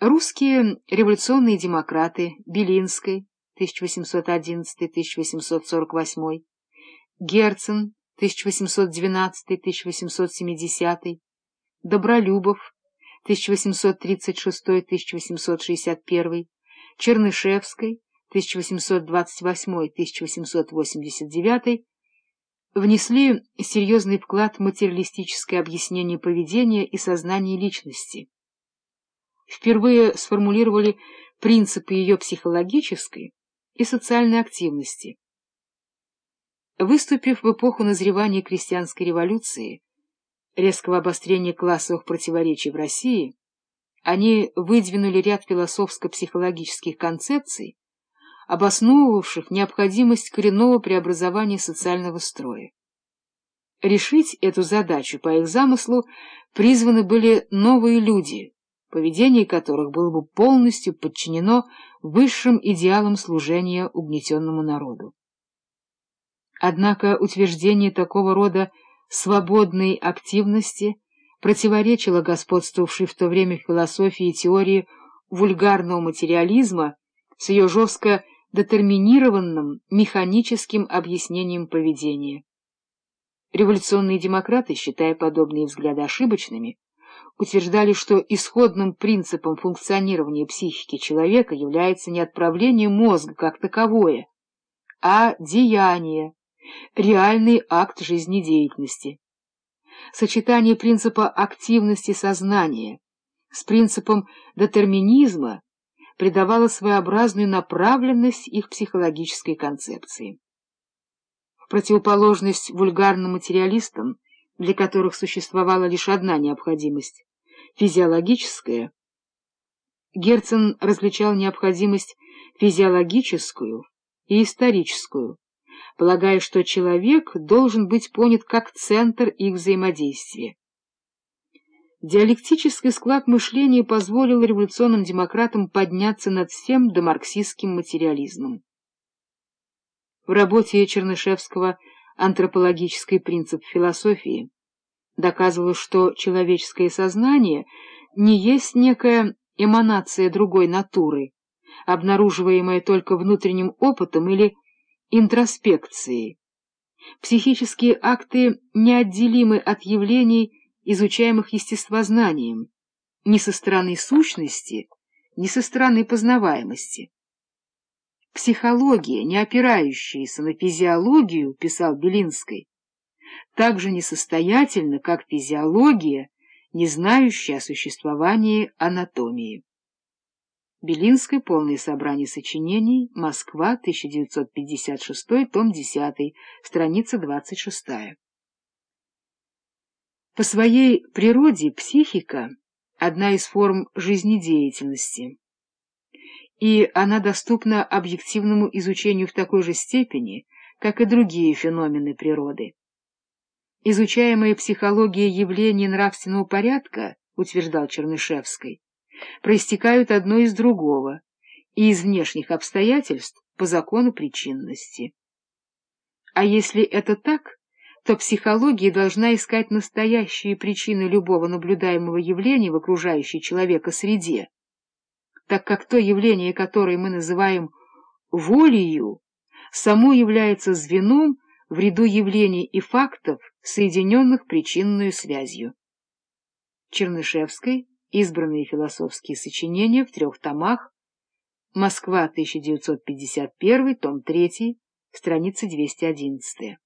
Русские революционные демократы Белинской 1811-1848, Герцен 1812-1870, Добролюбов 1836-1861, Чернышевской 1828-1889 внесли серьезный вклад в материалистическое объяснение поведения и сознания личности. Впервые сформулировали принципы ее психологической и социальной активности. Выступив в эпоху назревания крестьянской революции, резкого обострения классовых противоречий в России, они выдвинули ряд философско-психологических концепций, обосновывавших необходимость коренного преобразования социального строя. Решить эту задачу по их замыслу призваны были новые люди, поведение которых было бы полностью подчинено высшим идеалам служения угнетенному народу. Однако утверждение такого рода свободной активности противоречило господствовавшей в то время философии и теории вульгарного материализма с ее жестко детерминированным механическим объяснением поведения. Революционные демократы, считая подобные взгляды ошибочными, утверждали, что исходным принципом функционирования психики человека является не отправление мозга как таковое, а деяние, реальный акт жизнедеятельности. Сочетание принципа активности сознания с принципом детерминизма придавало своеобразную направленность их психологической концепции. В противоположность вульгарным материалистам, для которых существовала лишь одна необходимость — физиологическая, Герцен различал необходимость физиологическую и историческую, полагая, что человек должен быть понят как центр их взаимодействия. Диалектический склад мышления позволил революционным демократам подняться над всем домарксистским материализмом. В работе Чернышевского «Антропологический принцип философии» доказывалось, что человеческое сознание не есть некая эманация другой натуры, обнаруживаемая только внутренним опытом или интроспекцией. Психические акты неотделимы от явлений, изучаемых естествознанием, ни со стороны сущности, ни со стороны познаваемости. Психология, не опирающаяся на физиологию, писал Белинский, так же несостоятельна, как физиология, не знающая о существовании анатомии. Белинское полное собрание сочинений, Москва, 1956, том 10, страница 26. По своей природе психика — одна из форм жизнедеятельности, и она доступна объективному изучению в такой же степени, как и другие феномены природы. Изучаемая психология явления нравственного порядка, утверждал Чернышевский, проистекают одно из другого и из внешних обстоятельств по закону причинности. А если это так, то психология должна искать настоящие причины любого наблюдаемого явления в окружающей человека среде, так как то явление, которое мы называем волею, само является звеном в ряду явлений и фактов, соединенных причинную связью. Чернышевской Избранные философские сочинения в трех томах. Москва, 1951, том 3, страница 211.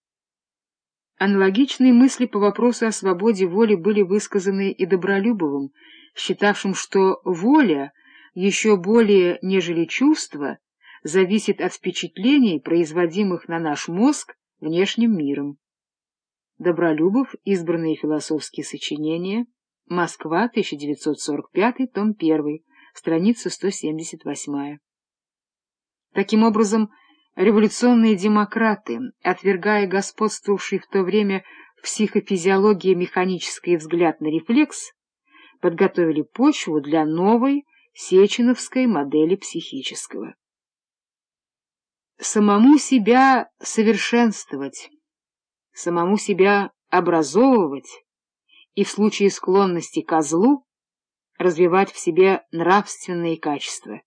Аналогичные мысли по вопросу о свободе воли были высказаны и Добролюбовым, считавшим, что воля, еще более нежели чувство, зависит от впечатлений, производимых на наш мозг внешним миром. Добролюбов, избранные философские сочинения, Москва, 1945, том 1, страница 178. Таким образом, революционные демократы, отвергая господствовавший в то время в психофизиологии механический взгляд на рефлекс, подготовили почву для новой сеченовской модели психического. Самому себя совершенствовать, самому себя образовывать, и в случае склонности ко злу развивать в себе нравственные качества.